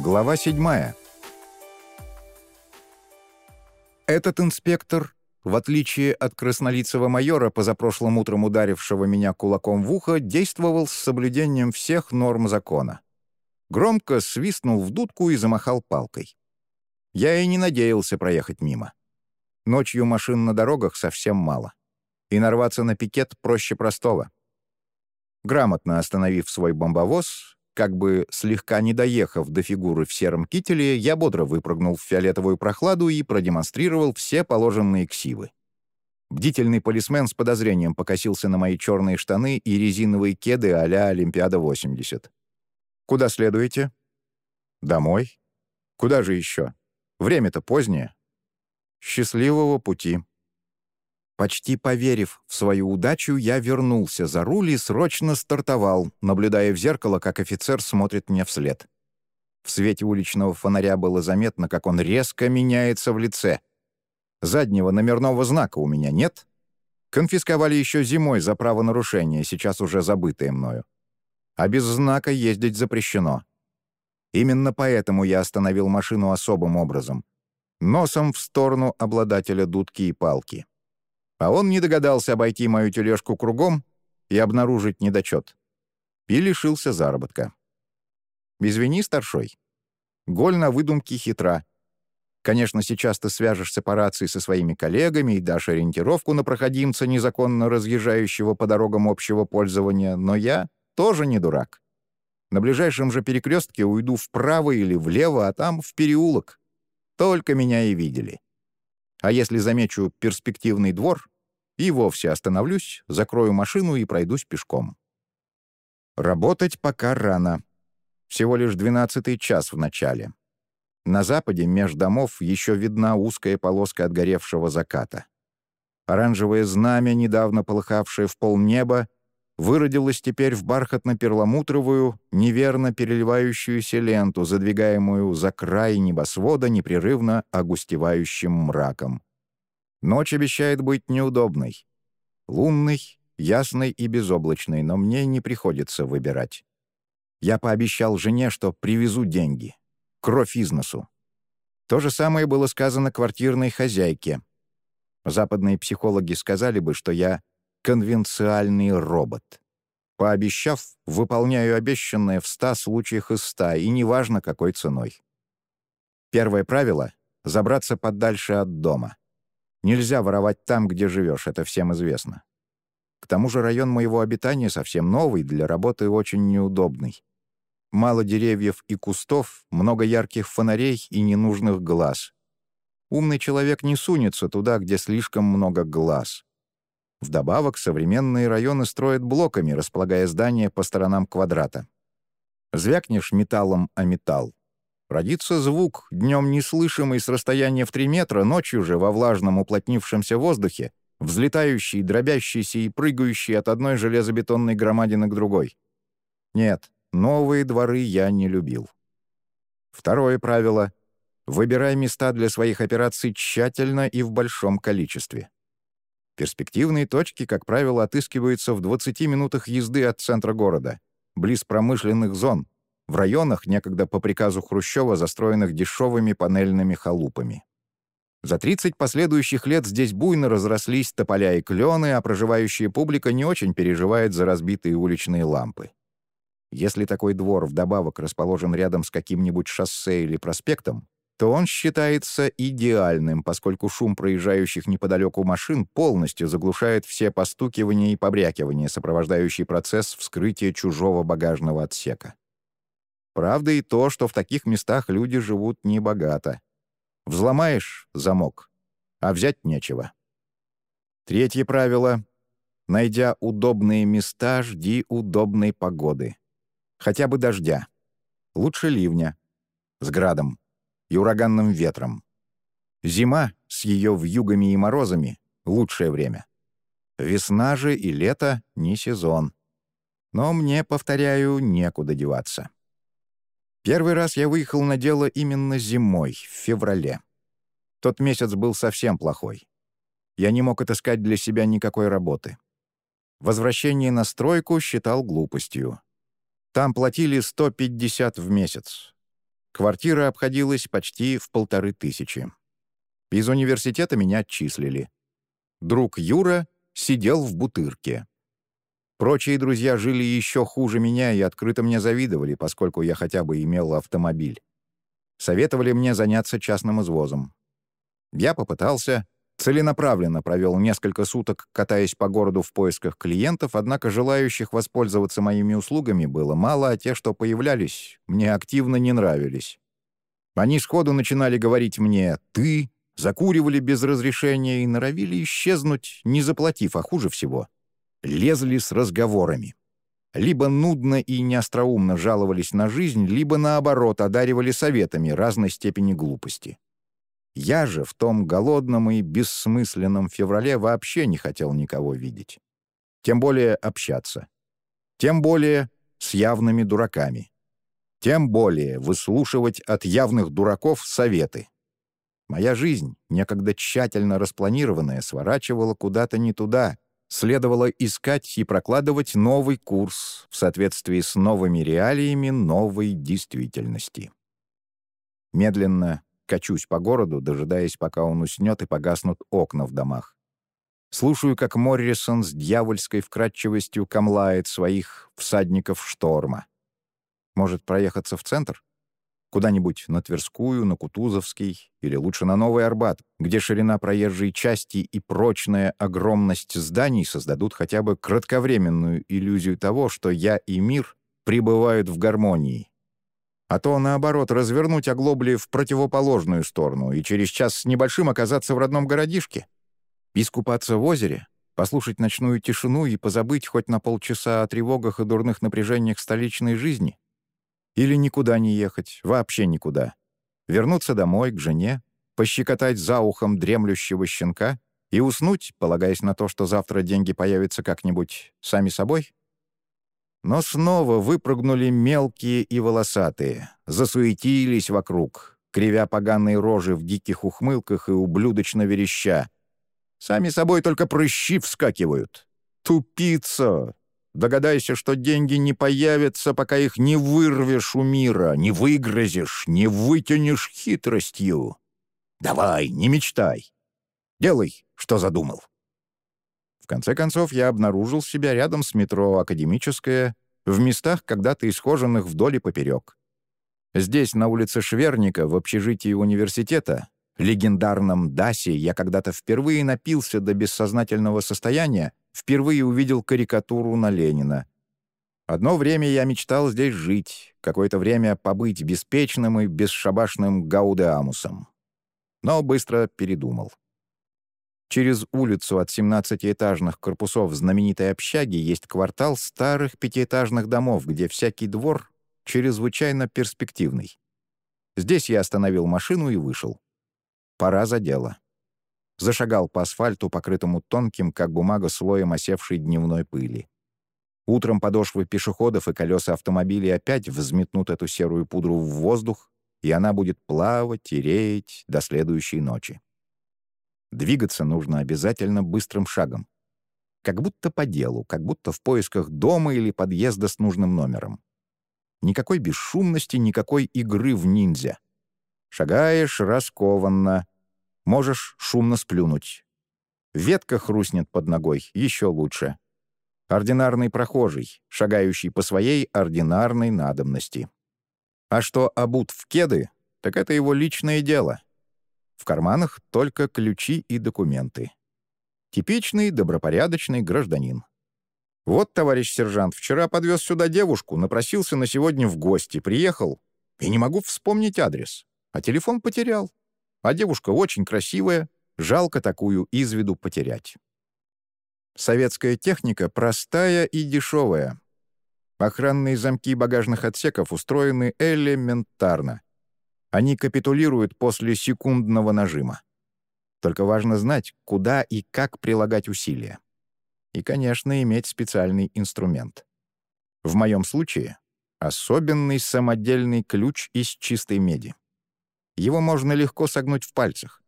Глава 7. Этот инспектор, в отличие от краснолицего майора, позапрошлым утром ударившего меня кулаком в ухо, действовал с соблюдением всех норм закона. Громко свистнул в дудку и замахал палкой. Я и не надеялся проехать мимо. Ночью машин на дорогах совсем мало. И нарваться на пикет проще простого. Грамотно остановив свой бомбовоз, как бы слегка не доехав до фигуры в сером кителе, я бодро выпрыгнул в фиолетовую прохладу и продемонстрировал все положенные ксивы. Бдительный полисмен с подозрением покосился на мои черные штаны и резиновые кеды а-ля Олимпиада-80. «Куда следуете?» «Домой. Куда же еще? Время-то позднее». «Счастливого пути», Почти поверив в свою удачу, я вернулся за руль и срочно стартовал, наблюдая в зеркало, как офицер смотрит мне вслед. В свете уличного фонаря было заметно, как он резко меняется в лице. Заднего номерного знака у меня нет. Конфисковали еще зимой за правонарушение, сейчас уже забытое мною. А без знака ездить запрещено. Именно поэтому я остановил машину особым образом. Носом в сторону обладателя дудки и палки а он не догадался обойти мою тележку кругом и обнаружить недочет. И лишился заработка. Извини, старшой. Голь на выдумке хитра. Конечно, сейчас ты свяжешься по рации со своими коллегами и дашь ориентировку на проходимца, незаконно разъезжающего по дорогам общего пользования, но я тоже не дурак. На ближайшем же перекрестке уйду вправо или влево, а там в переулок. Только меня и видели. А если замечу перспективный двор, и вовсе остановлюсь, закрою машину и пройдусь пешком. Работать пока рано. Всего лишь двенадцатый час в начале. На западе меж домов еще видна узкая полоска отгоревшего заката. Оранжевое знамя, недавно полыхавшее в полнеба, выродилось теперь в бархатно-перламутровую, неверно переливающуюся ленту, задвигаемую за край небосвода непрерывно огустевающим мраком. Ночь обещает быть неудобной. Лунной, ясной и безоблачной, но мне не приходится выбирать. Я пообещал жене, что привезу деньги. Кровь из носу. То же самое было сказано квартирной хозяйке. Западные психологи сказали бы, что я конвенциальный робот. Пообещав, выполняю обещанное в ста случаях из ста, и неважно, какой ценой. Первое правило — забраться подальше от дома. Нельзя воровать там, где живешь, это всем известно. К тому же район моего обитания совсем новый, для работы очень неудобный. Мало деревьев и кустов, много ярких фонарей и ненужных глаз. Умный человек не сунется туда, где слишком много глаз. Вдобавок, современные районы строят блоками, располагая здания по сторонам квадрата. Звякнешь металлом о металл. Родится звук, днем неслышимый с расстояния в 3 метра, ночью же во влажном уплотнившемся воздухе, взлетающий, дробящийся и прыгающий от одной железобетонной громадины к другой. Нет, новые дворы я не любил. Второе правило — выбирай места для своих операций тщательно и в большом количестве. Перспективные точки, как правило, отыскиваются в 20 минутах езды от центра города, близ промышленных зон, в районах, некогда по приказу Хрущева, застроенных дешевыми панельными халупами. За 30 последующих лет здесь буйно разрослись тополя и клены, а проживающая публика не очень переживает за разбитые уличные лампы. Если такой двор вдобавок расположен рядом с каким-нибудь шоссе или проспектом, то он считается идеальным, поскольку шум проезжающих неподалеку машин полностью заглушает все постукивания и побрякивания, сопровождающие процесс вскрытия чужого багажного отсека. Правда и то, что в таких местах люди живут небогато. Взломаешь — замок, а взять нечего. Третье правило — найдя удобные места, жди удобной погоды. Хотя бы дождя. Лучше ливня. С градом и ураганным ветром. Зима с ее вьюгами и морозами — лучшее время. Весна же и лето — не сезон. Но мне, повторяю, некуда деваться. Первый раз я выехал на дело именно зимой, в феврале. Тот месяц был совсем плохой. Я не мог отыскать для себя никакой работы. Возвращение на стройку считал глупостью. Там платили 150 в месяц. Квартира обходилась почти в полторы тысячи. Из университета меня отчислили. Друг Юра сидел в бутырке. Прочие друзья жили еще хуже меня и открыто мне завидовали, поскольку я хотя бы имел автомобиль. Советовали мне заняться частным извозом. Я попытался, целенаправленно провел несколько суток, катаясь по городу в поисках клиентов, однако желающих воспользоваться моими услугами было мало, а те, что появлялись, мне активно не нравились. Они сходу начинали говорить мне «ты», закуривали без разрешения и норовили исчезнуть, не заплатив, а хуже всего — лезли с разговорами. Либо нудно и неостроумно жаловались на жизнь, либо, наоборот, одаривали советами разной степени глупости. Я же в том голодном и бессмысленном феврале вообще не хотел никого видеть. Тем более общаться. Тем более с явными дураками. Тем более выслушивать от явных дураков советы. Моя жизнь, некогда тщательно распланированная, сворачивала куда-то не туда — следовало искать и прокладывать новый курс в соответствии с новыми реалиями новой действительности. Медленно качусь по городу, дожидаясь, пока он уснет и погаснут окна в домах. Слушаю, как Моррисон с дьявольской вкрадчивостью камлает своих всадников шторма. Может, проехаться в центр? Куда-нибудь на Тверскую, на Кутузовский или лучше на Новый Арбат, где ширина проезжей части и прочная огромность зданий создадут хотя бы кратковременную иллюзию того, что я и мир пребывают в гармонии. А то, наоборот, развернуть оглобли в противоположную сторону и через час с небольшим оказаться в родном городишке. Искупаться в озере, послушать ночную тишину и позабыть хоть на полчаса о тревогах и дурных напряжениях столичной жизни — или никуда не ехать, вообще никуда. Вернуться домой, к жене, пощекотать за ухом дремлющего щенка и уснуть, полагаясь на то, что завтра деньги появятся как-нибудь сами собой? Но снова выпрыгнули мелкие и волосатые, засуетились вокруг, кривя поганые рожи в диких ухмылках и ублюдочно вереща. Сами собой только прыщи вскакивают. Тупица! Догадайся, что деньги не появятся, пока их не вырвешь у мира, не выгрозишь, не вытянешь хитростью. Давай, не мечтай. Делай, что задумал. Конце концов, я обнаружил себя рядом с метро «Академическое», в местах, когда-то исхоженных вдоль и поперек. Здесь, на улице Шверника, в общежитии университета, легендарном Дасе, я когда-то впервые напился до бессознательного состояния впервые увидел карикатуру на Ленина. Одно время я мечтал здесь жить, какое-то время побыть беспечным и бесшабашным гаудеамусом. Но быстро передумал. Через улицу от 17-этажных корпусов знаменитой общаги есть квартал старых пятиэтажных домов, где всякий двор чрезвычайно перспективный. Здесь я остановил машину и вышел. Пора за дело зашагал по асфальту, покрытому тонким, как бумага, слоем осевшей дневной пыли. Утром подошвы пешеходов и колеса автомобилей опять взметнут эту серую пудру в воздух, и она будет плавать и реять до следующей ночи. Двигаться нужно обязательно быстрым шагом. Как будто по делу, как будто в поисках дома или подъезда с нужным номером. Никакой бесшумности, никакой игры в ниндзя. Шагаешь раскованно, Можешь шумно сплюнуть. Ветка хрустнет под ногой, еще лучше. Ординарный прохожий, шагающий по своей ординарной надобности. А что обут в кеды, так это его личное дело. В карманах только ключи и документы. Типичный добропорядочный гражданин. Вот, товарищ сержант, вчера подвез сюда девушку, напросился на сегодня в гости, приехал, и не могу вспомнить адрес. А телефон потерял. А девушка очень красивая, жалко такую из виду потерять. Советская техника простая и дешевая. Охранные замки багажных отсеков устроены элементарно. Они капитулируют после секундного нажима. Только важно знать, куда и как прилагать усилия. И, конечно, иметь специальный инструмент. В моем случае — особенный самодельный ключ из чистой меди. Его можно легко согнуть в пальцах.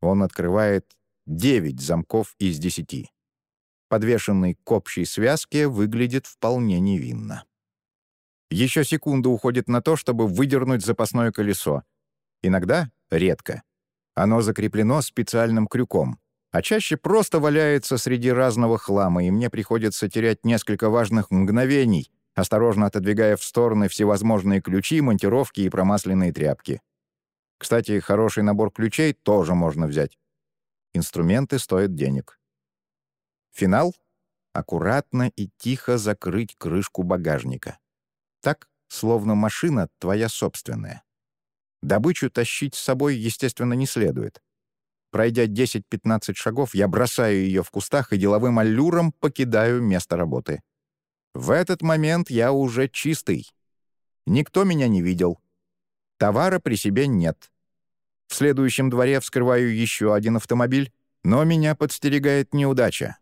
Он открывает 9 замков из 10. Подвешенный к общей связке выглядит вполне невинно. Еще секунда уходит на то, чтобы выдернуть запасное колесо. Иногда, редко, оно закреплено специальным крюком, а чаще просто валяется среди разного хлама, и мне приходится терять несколько важных мгновений, осторожно отодвигая в стороны всевозможные ключи, монтировки и промасленные тряпки. Кстати, хороший набор ключей тоже можно взять. Инструменты стоят денег. Финал — аккуратно и тихо закрыть крышку багажника. Так, словно машина твоя собственная. Добычу тащить с собой, естественно, не следует. Пройдя 10-15 шагов, я бросаю ее в кустах и деловым аллюром покидаю место работы. В этот момент я уже чистый. Никто меня не видел. Товара при себе нет. В следующем дворе вскрываю еще один автомобиль, но меня подстерегает неудача.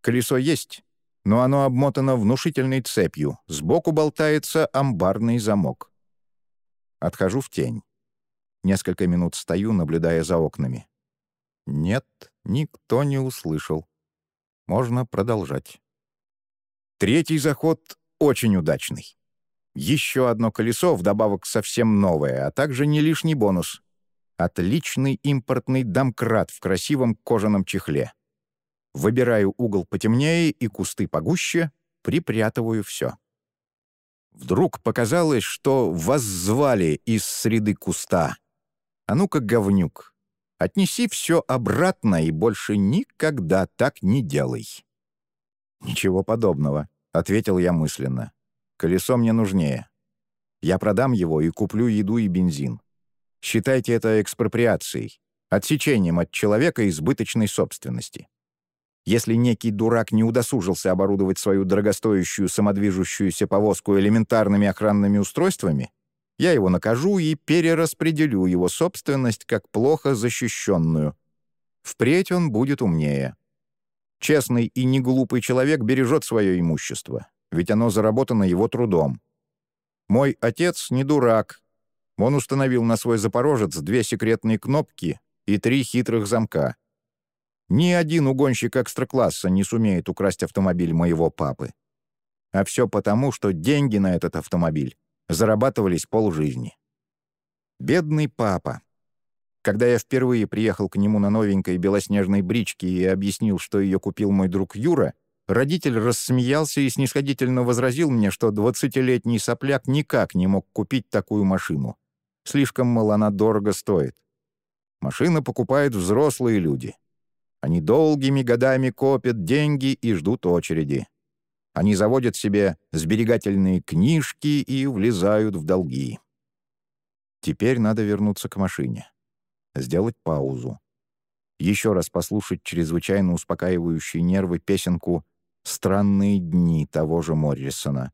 Колесо есть, но оно обмотано внушительной цепью, сбоку болтается амбарный замок. Отхожу в тень. Несколько минут стою, наблюдая за окнами. Нет, никто не услышал. Можно продолжать. Третий заход очень удачный. Еще одно колесо, вдобавок совсем новое, а также не лишний бонус. Отличный импортный домкрат в красивом кожаном чехле. Выбираю угол потемнее и кусты погуще, припрятываю все. Вдруг показалось, что воззвали из среды куста. А ну-ка, говнюк, отнеси все обратно и больше никогда так не делай. Ничего подобного. — ответил я мысленно. «Колесо мне нужнее. Я продам его и куплю еду и бензин. Считайте это экспроприацией, отсечением от человека избыточной собственности. Если некий дурак не удосужился оборудовать свою дорогостоящую самодвижущуюся повозку элементарными охранными устройствами, я его накажу и перераспределю его собственность как плохо защищенную. Впредь он будет умнее. Честный и неглупый человек бережет свое имущество, ведь оно заработано его трудом. Мой отец не дурак. Он установил на свой «Запорожец» две секретные кнопки и три хитрых замка. Ни один угонщик экстра-класса не сумеет украсть автомобиль моего папы. А все потому, что деньги на этот автомобиль зарабатывались полжизни. Бедный папа. Когда я впервые приехал к нему на новенькой белоснежной бричке и объяснил, что ее купил мой друг Юра, родитель рассмеялся и снисходительно возразил мне, что двадцатилетний сопляк никак не мог купить такую машину. Слишком, мол, она дорого стоит. Машины покупают взрослые люди. Они долгими годами копят деньги и ждут очереди. Они заводят себе сберегательные книжки и влезают в долги. Теперь надо вернуться к машине сделать паузу. Еще раз послушать чрезвычайно успокаивающие нервы песенку «Странные дни» того же Моррисона.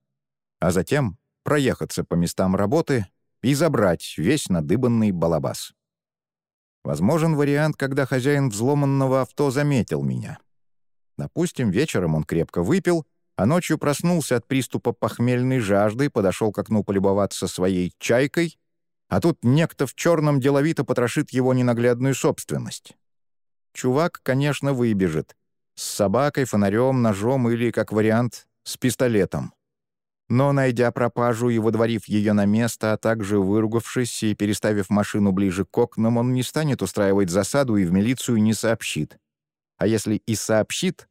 А затем проехаться по местам работы и забрать весь надыбанный балабас. Возможен вариант, когда хозяин взломанного авто заметил меня. Допустим, вечером он крепко выпил, а ночью проснулся от приступа похмельной жажды, подошел к окну полюбоваться своей «чайкой» а тут некто в черном деловито потрошит его ненаглядную собственность. Чувак, конечно, выбежит. С собакой, фонарем, ножом или, как вариант, с пистолетом. Но, найдя пропажу и водворив ее на место, а также выругавшись и переставив машину ближе к окнам, он не станет устраивать засаду и в милицию не сообщит. А если и сообщит,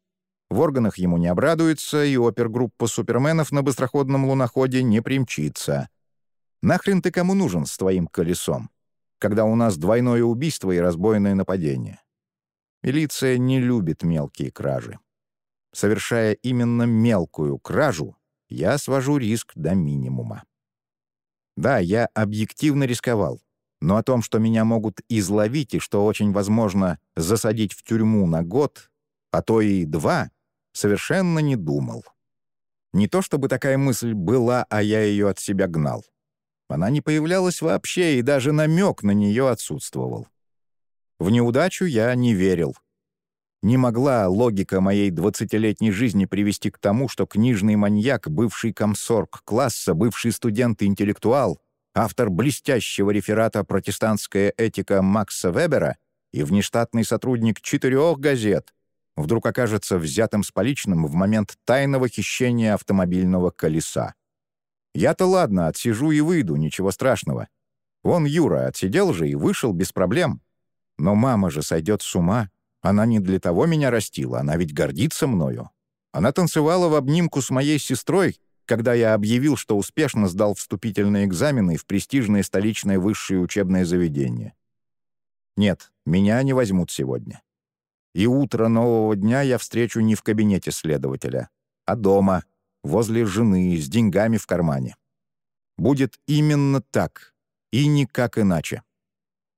в органах ему не обрадуется, и опергруппа суперменов на быстроходном луноходе не примчится. Нахрен ты кому нужен с твоим колесом, когда у нас двойное убийство и разбойное нападение? Милиция не любит мелкие кражи. Совершая именно мелкую кражу, я свожу риск до минимума. Да, я объективно рисковал, но о том, что меня могут изловить и что очень возможно засадить в тюрьму на год, а то и два, совершенно не думал. Не то чтобы такая мысль была, а я ее от себя гнал. Она не появлялась вообще, и даже намек на нее отсутствовал. В неудачу я не верил. Не могла логика моей двадцатилетней жизни привести к тому, что книжный маньяк, бывший комсорг класса, бывший студент-интеллектуал, автор блестящего реферата «Протестантская этика» Макса Вебера и внештатный сотрудник четырех газет вдруг окажется взятым с поличным в момент тайного хищения автомобильного колеса. Я-то ладно, отсижу и выйду, ничего страшного. Вон Юра отсидел же и вышел без проблем. Но мама же сойдет с ума. Она не для того меня растила, она ведь гордится мною. Она танцевала в обнимку с моей сестрой, когда я объявил, что успешно сдал вступительные экзамены в престижное столичное высшее учебное заведение. Нет, меня не возьмут сегодня. И утро нового дня я встречу не в кабинете следователя, а дома, возле жены, с деньгами в кармане. Будет именно так, и никак иначе.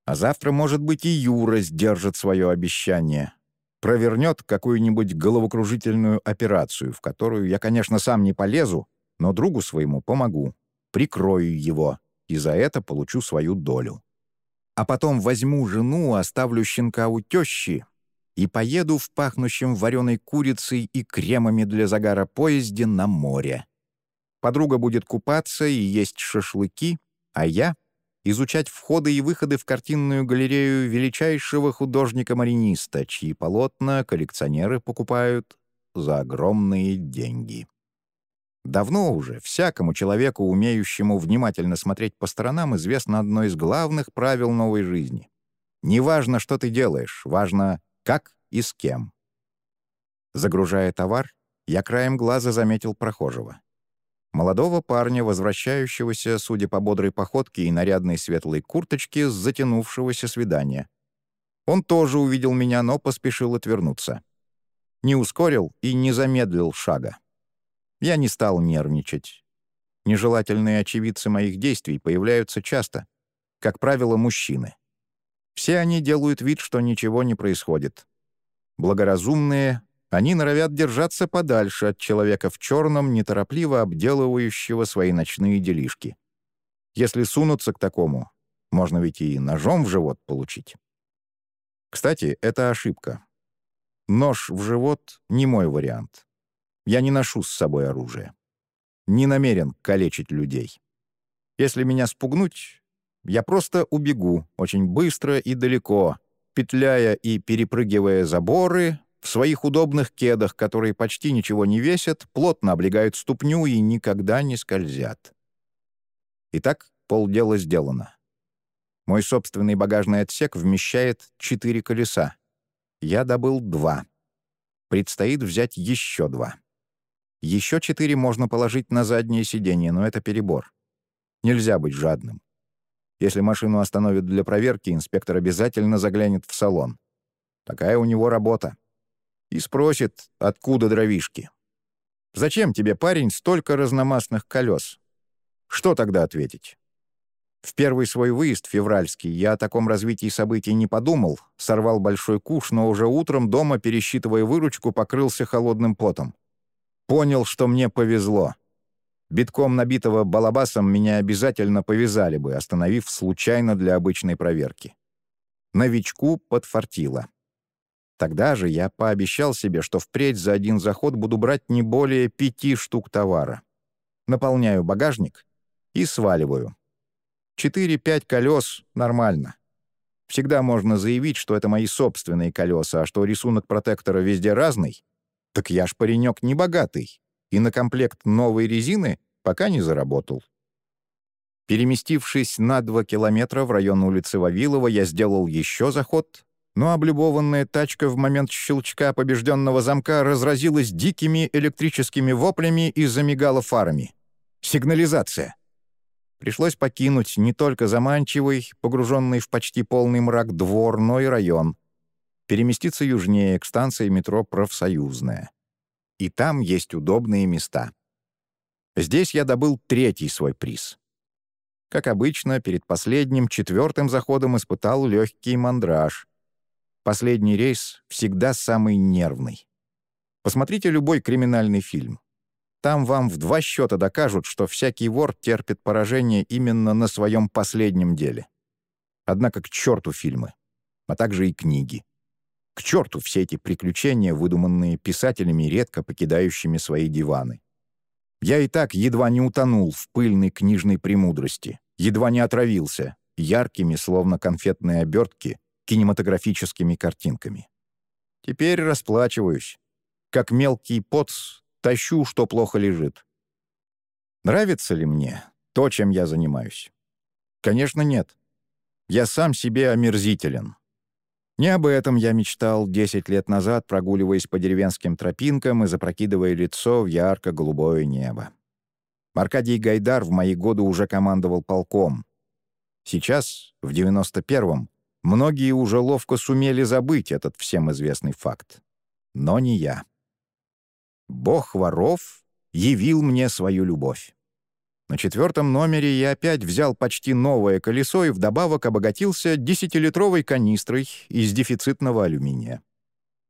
А завтра, может быть, и Юра сдержит свое обещание. Провернет какую-нибудь головокружительную операцию, в которую я, конечно, сам не полезу, но другу своему помогу, прикрою его, и за это получу свою долю. А потом возьму жену, оставлю щенка у тещи и поеду в пахнущем вареной курицей и кремами для загара поезде на море. Подруга будет купаться и есть шашлыки, а я изучать входы и выходы в картинную галерею величайшего художника-мариниста, чьи полотна коллекционеры покупают за огромные деньги. Давно уже всякому человеку, умеющему внимательно смотреть по сторонам, известно одно из главных правил новой жизни. Не важно, что ты делаешь, важно, как и с кем. Загружая товар, я краем глаза заметил прохожего. Молодого парня, возвращающегося, судя по бодрой походке и нарядной светлой курточке, с затянувшегося свидания. Он тоже увидел меня, но поспешил отвернуться. Не ускорил и не замедлил шага. Я не стал нервничать. Нежелательные очевидцы моих действий появляются часто. Как правило, мужчины. Все они делают вид, что ничего не происходит. Благоразумные они норовят держаться подальше от человека в черном, неторопливо обделывающего свои ночные делишки. Если сунуться к такому, можно ведь и ножом в живот получить. Кстати, это ошибка. Нож в живот — не мой вариант. Я не ношу с собой оружие. Не намерен калечить людей. Если меня спугнуть, я просто убегу очень быстро и далеко, петляя и перепрыгивая заборы, в своих удобных кедах, которые почти ничего не весят, плотно облегают ступню и никогда не скользят. Итак, полдела сделано. Мой собственный багажный отсек вмещает четыре колеса. Я добыл два. Предстоит взять еще два. Еще четыре можно положить на заднее сиденье, но это перебор. Нельзя быть жадным. Если машину остановят для проверки, инспектор обязательно заглянет в салон. Такая у него работа и спросит, откуда дровишки. «Зачем тебе, парень, столько разномастных колес?» Что тогда ответить? В первый свой выезд, февральский, я о таком развитии событий не подумал, сорвал большой куш, но уже утром дома, пересчитывая выручку, покрылся холодным потом. Понял, что мне повезло. Битком набитого балабасом меня обязательно повязали бы, остановив случайно для обычной проверки. Новичку подфартило. Тогда же я пообещал себе, что впредь за один заход буду брать не более пяти штук товара. Наполняю багажник и сваливаю. Четыре-пять колес — нормально. Всегда можно заявить, что это мои собственные колеса, а что рисунок протектора везде разный. Так я ж паренек не богатый, и на комплект новой резины пока не заработал. Переместившись на два километра в район улицы Вавилова, я сделал еще заход но облюбованная тачка в момент щелчка побежденного замка разразилась дикими электрическими воплями и замигала фарами. Сигнализация. Пришлось покинуть не только заманчивый, погруженный в почти полный мрак двор, но и район. Переместиться южнее, к станции метро «Профсоюзная». И там есть удобные места. Здесь я добыл третий свой приз. Как обычно, перед последним, четвертым заходом испытал легкий мандраж. Последний рейс всегда самый нервный. Посмотрите любой криминальный фильм. Там вам в два счета докажут, что всякий вор терпит поражение именно на своем последнем деле. Однако к черту фильмы, а также и книги. К черту все эти приключения, выдуманные писателями, редко покидающими свои диваны. Я и так едва не утонул в пыльной книжной премудрости, едва не отравился, яркими, словно конфетные обертки, кинематографическими картинками. Теперь расплачиваюсь. Как мелкий поц, тащу, что плохо лежит. Нравится ли мне то, чем я занимаюсь? Конечно, нет. Я сам себе омерзителен. Не об этом я мечтал 10 лет назад, прогуливаясь по деревенским тропинкам и запрокидывая лицо в ярко-голубое небо. Аркадий Гайдар в мои годы уже командовал полком. Сейчас, в 91-м, многие уже ловко сумели забыть этот всем известный факт. Но не я. Бог воров явил мне свою любовь. На четвертом номере я опять взял почти новое колесо и вдобавок обогатился десятилитровой канистрой из дефицитного алюминия.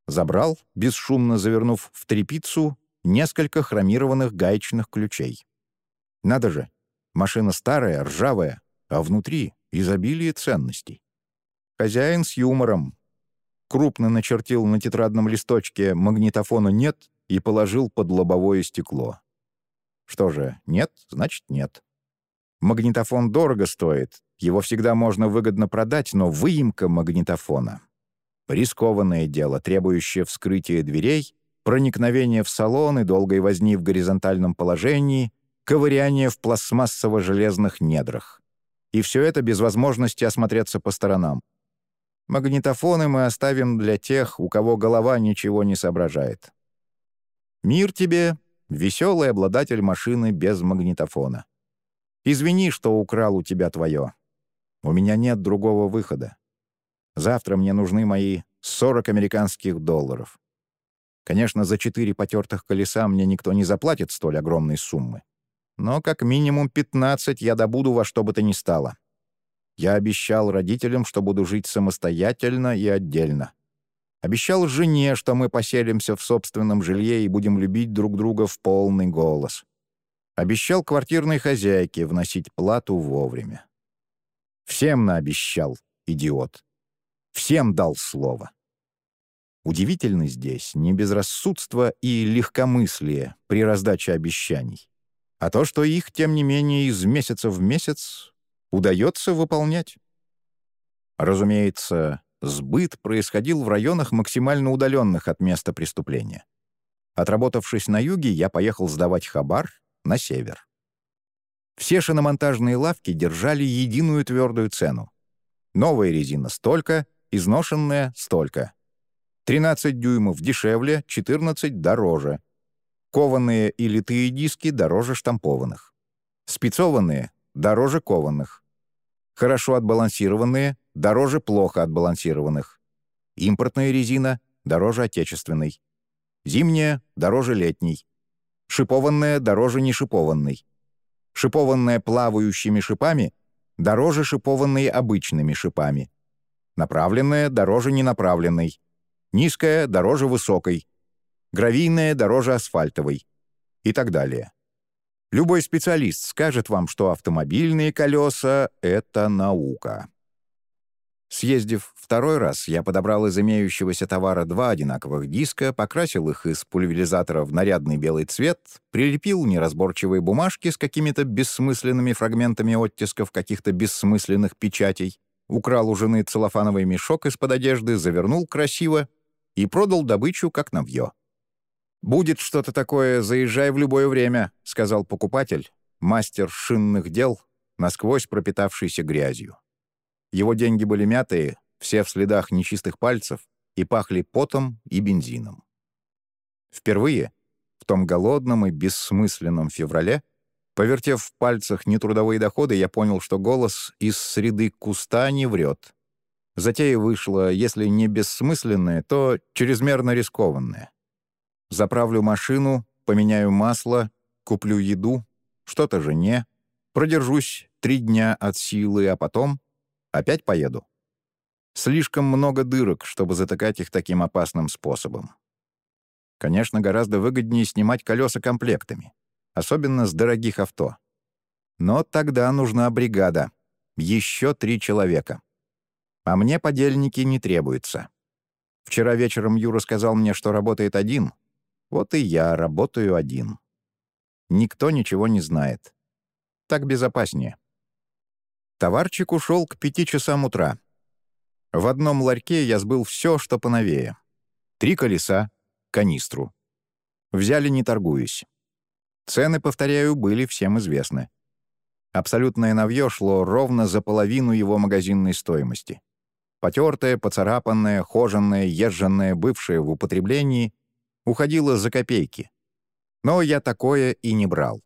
Забрал, бесшумно завернув в трепицу, несколько хромированных гаечных ключей. Надо же, машина старая, ржавая, а внутри изобилие ценностей. Хозяин с юмором. Крупно начертил на тетрадном листочке «магнитофона нет» и положил под лобовое стекло. Что же, нет, значит нет. Магнитофон дорого стоит, его всегда можно выгодно продать, но выемка магнитофона — рискованное дело, требующее вскрытия дверей, проникновения в салон и долгой возни в горизонтальном положении, ковыряние в пластмассово-железных недрах. И все это без возможности осмотреться по сторонам. Магнитофоны мы оставим для тех, у кого голова ничего не соображает. Мир тебе, Веселый обладатель машины без магнитофона. Извини, что украл у тебя твое. У меня нет другого выхода. Завтра мне нужны мои 40 американских долларов. Конечно, за четыре потертых колеса мне никто не заплатит столь огромной суммы. Но как минимум 15 я добуду во что бы то ни стало. Я обещал родителям, что буду жить самостоятельно и отдельно. Обещал жене, что мы поселимся в собственном жилье и будем любить друг друга в полный голос. Обещал квартирной хозяйке вносить плату вовремя. Всем наобещал, идиот. Всем дал слово. Удивительно здесь не безрассудство и легкомыслие при раздаче обещаний, а то, что их, тем не менее, из месяца в месяц удается выполнять. Разумеется, Сбыт происходил в районах, максимально удаленных от места преступления. Отработавшись на юге, я поехал сдавать хабар на север. Все шиномонтажные лавки держали единую твердую цену. Новая резина — столько, изношенная — столько. 13 дюймов дешевле, 14 дороже. Кованые и литые диски дороже штампованных. Спецованные — дороже кованых. Хорошо отбалансированные дороже плохо отбалансированных. Импортная резина дороже отечественной. Зимняя дороже летней. Шипованная дороже нешипованной. Шипованная плавающими шипами дороже шипованной обычными шипами. Направленная дороже ненаправленной. Низкая дороже высокой. Гравийная дороже асфальтовой. И так далее. Любой специалист скажет вам, что автомобильные колеса — это наука. Съездив второй раз, я подобрал из имеющегося товара два одинаковых диска, покрасил их из пульверизатора в нарядный белый цвет, прилепил неразборчивые бумажки с какими-то бессмысленными фрагментами оттисков каких-то бессмысленных печатей, украл у жены целлофановый мешок из-под одежды, завернул красиво и продал добычу как навье. «Будет что-то такое, заезжай в любое время», — сказал покупатель, мастер шинных дел, насквозь пропитавшийся грязью. Его деньги были мятые, все в следах нечистых пальцев, и пахли потом и бензином. Впервые, в том голодном и бессмысленном феврале, повертев в пальцах нетрудовые доходы, я понял, что голос из среды куста не врет. Затея вышла, если не бессмысленная, то чрезмерно рискованная. Заправлю машину, поменяю масло, куплю еду, что-то жене, продержусь три дня от силы, а потом Опять поеду? Слишком много дырок, чтобы затыкать их таким опасным способом. Конечно, гораздо выгоднее снимать колеса комплектами, особенно с дорогих авто. Но тогда нужна бригада. Еще три человека. А мне подельники не требуются. Вчера вечером Юра сказал мне, что работает один. Вот и я работаю один. Никто ничего не знает. Так безопаснее. Товарчик ушел к пяти часам утра. В одном ларьке я сбыл все, что поновее. Три колеса, канистру. Взяли, не торгуясь. Цены, повторяю, были всем известны. Абсолютное новье шло ровно за половину его магазинной стоимости. Потертое, поцарапанное, хоженное, езженное, бывшее в употреблении, уходило за копейки. Но я такое и не брал.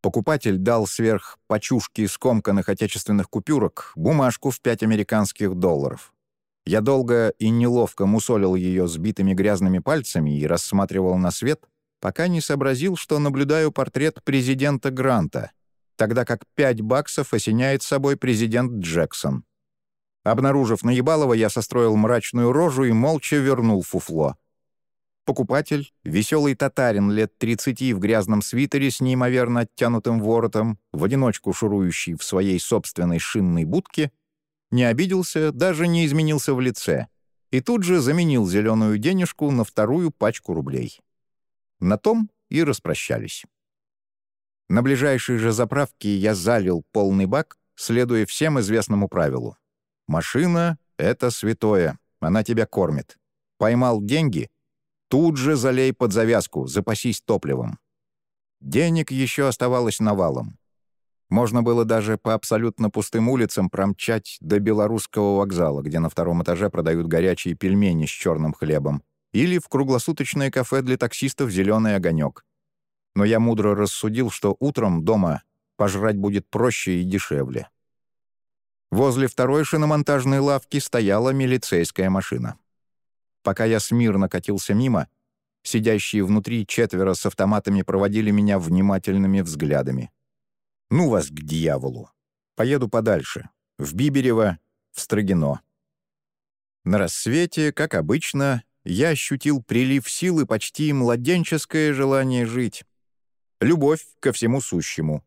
Покупатель дал сверх почушки скомканных отечественных купюрок бумажку в 5 американских долларов. Я долго и неловко мусолил ее сбитыми грязными пальцами и рассматривал на свет, пока не сообразил, что наблюдаю портрет президента Гранта, тогда как 5 баксов осеняет собой президент Джексон. Обнаружив Наебалова, я состроил мрачную рожу и молча вернул фуфло. Покупатель, веселый татарин лет 30 в грязном свитере с неимоверно оттянутым воротом, в одиночку шурующий в своей собственной шинной будке, не обиделся, даже не изменился в лице, и тут же заменил зеленую денежку на вторую пачку рублей. На том и распрощались. На ближайшей же заправке я залил полный бак, следуя всем известному правилу. Машина — это святое, она тебя кормит. Поймал деньги — Тут же залей под завязку, запасись топливом. Денег еще оставалось навалом. Можно было даже по абсолютно пустым улицам промчать до Белорусского вокзала, где на втором этаже продают горячие пельмени с черным хлебом, или в круглосуточное кафе для таксистов «Зеленый огонек». Но я мудро рассудил, что утром дома пожрать будет проще и дешевле. Возле второй шиномонтажной лавки стояла милицейская машина. Пока я смирно катился мимо, сидящие внутри четверо с автоматами проводили меня внимательными взглядами. «Ну вас к дьяволу! Поеду подальше. В Биберево, в Строгино». На рассвете, как обычно, я ощутил прилив силы почти младенческое желание жить. Любовь ко всему сущему.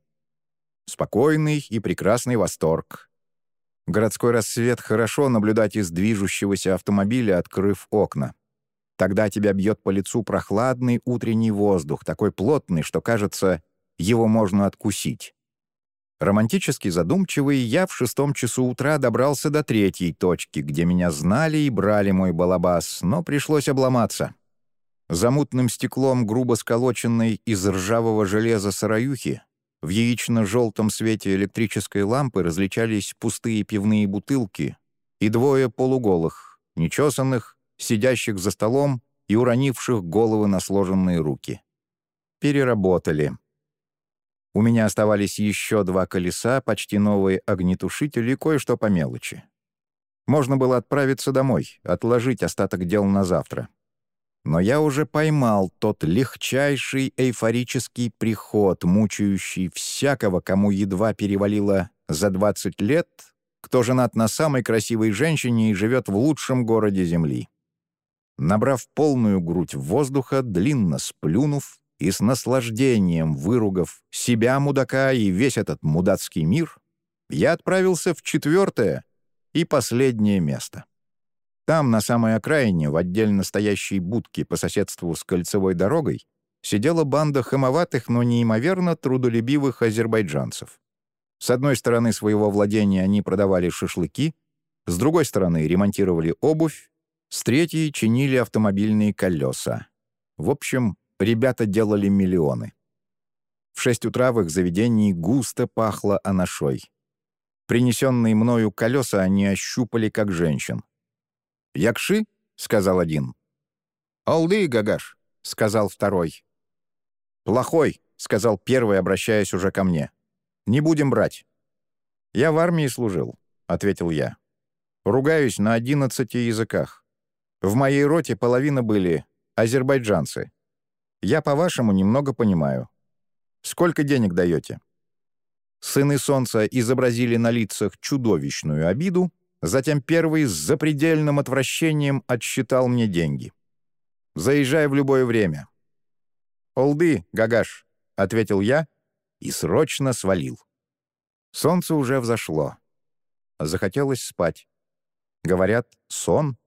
Спокойный и прекрасный восторг. Городской рассвет хорошо наблюдать из движущегося автомобиля, открыв окна. Тогда тебя бьет по лицу прохладный утренний воздух, такой плотный, что, кажется, его можно откусить. Романтически задумчивый, я в шестом часу утра добрался до третьей точки, где меня знали и брали мой балабас, но пришлось обломаться. За мутным стеклом грубо сколоченной из ржавого железа сараюхи в яично-желтом свете электрической лампы различались пустые пивные бутылки и двое полуголых, нечесанных, сидящих за столом и уронивших головы на сложенные руки. Переработали. У меня оставались еще два колеса, почти новые огнетушители и кое-что по мелочи. Можно было отправиться домой, отложить остаток дел на завтра. Но я уже поймал тот легчайший эйфорический приход, мучающий всякого, кому едва перевалило за 20 лет, кто женат на самой красивой женщине и живет в лучшем городе Земли. Набрав полную грудь воздуха, длинно сплюнув и с наслаждением выругав себя, мудака, и весь этот мудацкий мир, я отправился в четвертое и последнее место. Там, на самой окраине, в отдельно стоящей будке по соседству с кольцевой дорогой, сидела банда хамоватых, но неимоверно трудолюбивых азербайджанцев. С одной стороны своего владения они продавали шашлыки, с другой стороны ремонтировали обувь, с третьей чинили автомобильные колеса. В общем, ребята делали миллионы. В шесть утра в их заведении густо пахло анашой. Принесенные мною колеса они ощупали как женщин. «Якши?» — сказал один. «Алды, Гагаш», — сказал второй. «Плохой», — сказал первый, обращаясь уже ко мне. «Не будем брать». «Я в армии служил», — ответил я. «Ругаюсь на одиннадцати языках. В моей роте половина были азербайджанцы. Я, по-вашему, немного понимаю. Сколько денег даете?» Сыны солнца изобразили на лицах чудовищную обиду, Затем первый с запредельным отвращением отсчитал мне деньги. «Заезжай в любое время». «Олды, Гагаш», — ответил я и срочно свалил. Солнце уже взошло. Захотелось спать. Говорят, сон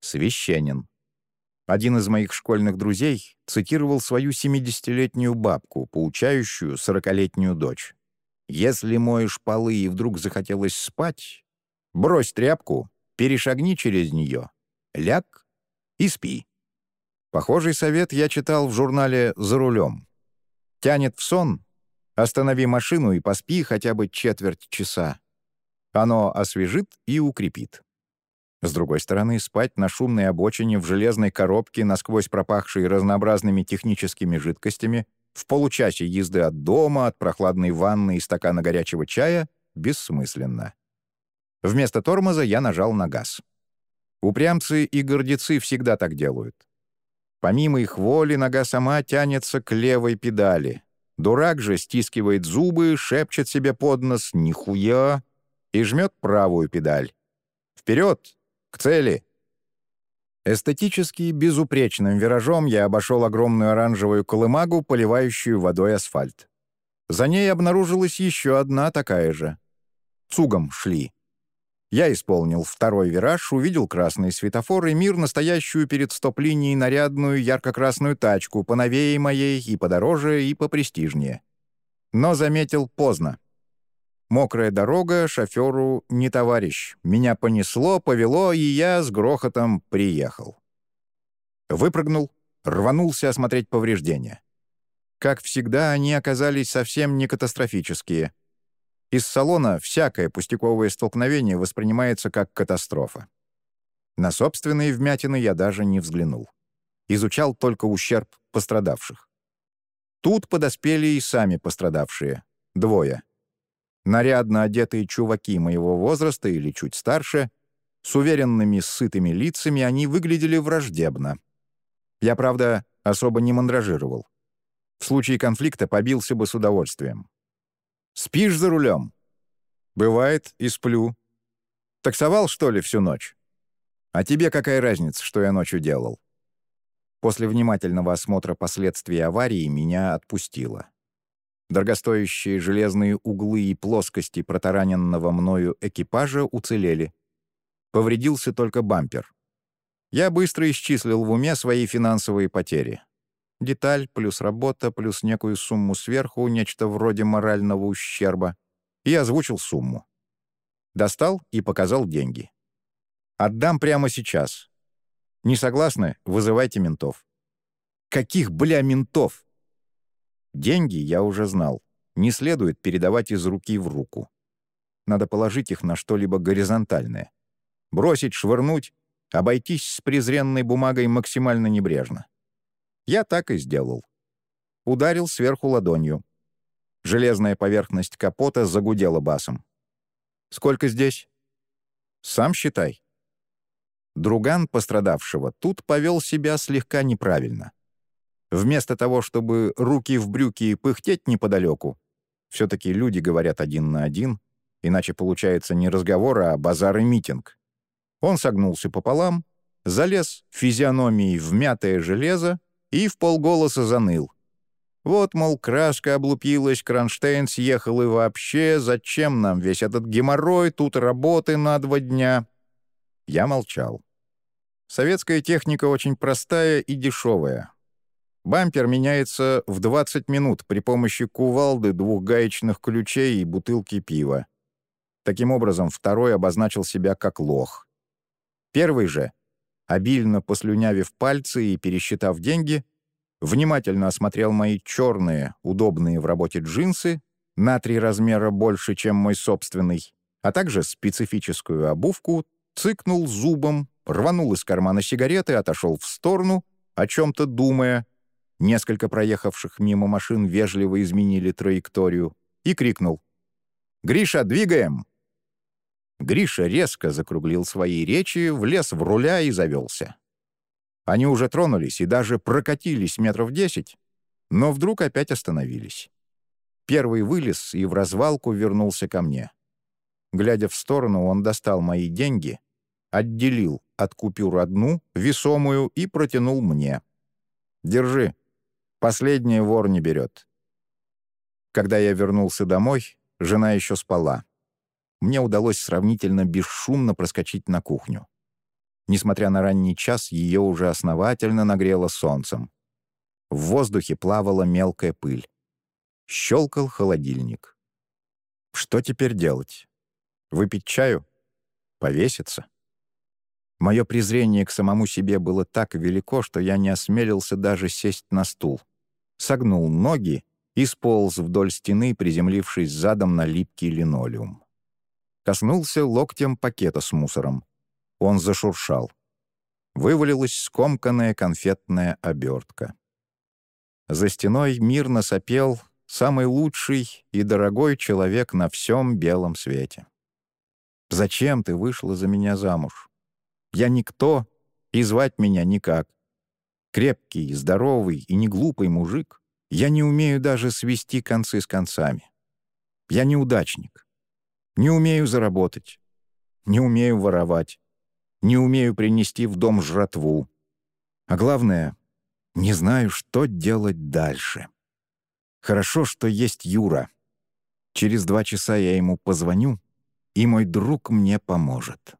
священен. Один из моих школьных друзей цитировал свою 70-летнюю бабку, поучающую 40-летнюю дочь. «Если моешь полы и вдруг захотелось спать, Брось тряпку, перешагни через нее, ляг и спи. Похожий совет я читал в журнале «За рулем». Тянет в сон? Останови машину и поспи хотя бы четверть часа. Оно освежит и укрепит. С другой стороны, спать на шумной обочине в железной коробке, насквозь пропахшей разнообразными техническими жидкостями, в получасе езды от дома, от прохладной ванны и стакана горячего чая — бессмысленно. Вместо тормоза я нажал на газ. Упрямцы и гордецы всегда так делают. Помимо их воли, нога сама тянется к левой педали. Дурак же стискивает зубы, шепчет себе под нос «Нихуя!» и жмет правую педаль. «Вперед! К цели!» Эстетически безупречным виражом я обошел огромную оранжевую колымагу, поливающую водой асфальт. За ней обнаружилась еще одна такая же. Цугом шли. Я исполнил второй вираж, увидел красный светофор и мир, настоящую перед стоп-линией нарядную ярко-красную тачку, поновее моей и подороже, и попрестижнее. Но заметил поздно. Мокрая дорога, шоферу не товарищ. Меня понесло, повело, и я с грохотом приехал. Выпрыгнул, рванулся осмотреть повреждения. Как всегда, они оказались совсем не катастрофические. Из салона всякое пустяковое столкновение воспринимается как катастрофа. На собственные вмятины я даже не взглянул. Изучал только ущерб пострадавших. Тут подоспели и сами пострадавшие. Двое. Нарядно одетые чуваки моего возраста или чуть старше, с уверенными сытыми лицами они выглядели враждебно. Я, правда, особо не мандражировал. В случае конфликта побился бы с удовольствием. «Спишь за рулем?» «Бывает, и сплю». «Таксовал, что ли, всю ночь?» «А тебе какая разница, что я ночью делал?» После внимательного осмотра последствий аварии меня отпустило. Дорогостоящие железные углы и плоскости протараненного мною экипажа уцелели. Повредился только бампер. Я быстро исчислил в уме свои финансовые потери. Деталь плюс работа плюс некую сумму сверху, нечто вроде морального ущерба. И озвучил сумму. Достал и показал деньги. Отдам прямо сейчас. Не согласны? Вызывайте ментов. Каких, бля, ментов? Деньги я уже знал. Не следует передавать из руки в руку. Надо положить их на что-либо горизонтальное. Бросить, швырнуть, обойтись с презренной бумагой максимально небрежно. Я так и сделал. Ударил сверху ладонью. Железная поверхность капота загудела басом. «Сколько здесь?» «Сам считай». Друган пострадавшего тут повел себя слегка неправильно. Вместо того, чтобы руки в брюки и пыхтеть неподалеку, все-таки люди говорят один на один, иначе получается не разговор, а базар и митинг. Он согнулся пополам, залез физиономией в мятое железо и в полголоса заныл. Вот, мол, краска облупилась, кронштейн съехал и вообще, зачем нам весь этот геморрой, тут работы на два дня? Я молчал. Советская техника очень простая и дешевая. Бампер меняется в 20 минут при помощи кувалды, двух гаечных ключей и бутылки пива. Таким образом, второй обозначил себя как лох. Первый же, обильно послюнявив пальцы и пересчитав деньги, внимательно осмотрел мои черные, удобные в работе джинсы, на три размера больше, чем мой собственный, а также специфическую обувку, цыкнул зубом, рванул из кармана сигареты, отошел в сторону, о чем-то думая, Несколько проехавших мимо машин вежливо изменили траекторию и крикнул. «Гриша, двигаем!» Гриша резко закруглил свои речи, влез в руля и завелся. Они уже тронулись и даже прокатились метров десять, но вдруг опять остановились. Первый вылез и в развалку вернулся ко мне. Глядя в сторону, он достал мои деньги, отделил от купюр одну, весомую, и протянул мне. «Держи, Последний вор не берет. Когда я вернулся домой, жена еще спала. Мне удалось сравнительно бесшумно проскочить на кухню. Несмотря на ранний час, ее уже основательно нагрело солнцем. В воздухе плавала мелкая пыль. Щелкал холодильник. Что теперь делать? Выпить чаю? Повеситься? Мое презрение к самому себе было так велико, что я не осмелился даже сесть на стул. Согнул ноги и сполз вдоль стены, приземлившись задом на липкий линолеум. Коснулся локтем пакета с мусором. Он зашуршал. Вывалилась скомканная конфетная обертка. За стеной мирно сопел самый лучший и дорогой человек на всем белом свете. «Зачем ты вышла за меня замуж? Я никто, и звать меня никак. Крепкий, здоровый и не глупый мужик. Я не умею даже свести концы с концами. Я неудачник. Не умею заработать. Не умею воровать. Не умею принести в дом жратву. А главное, не знаю, что делать дальше. Хорошо, что есть Юра. Через два часа я ему позвоню, и мой друг мне поможет.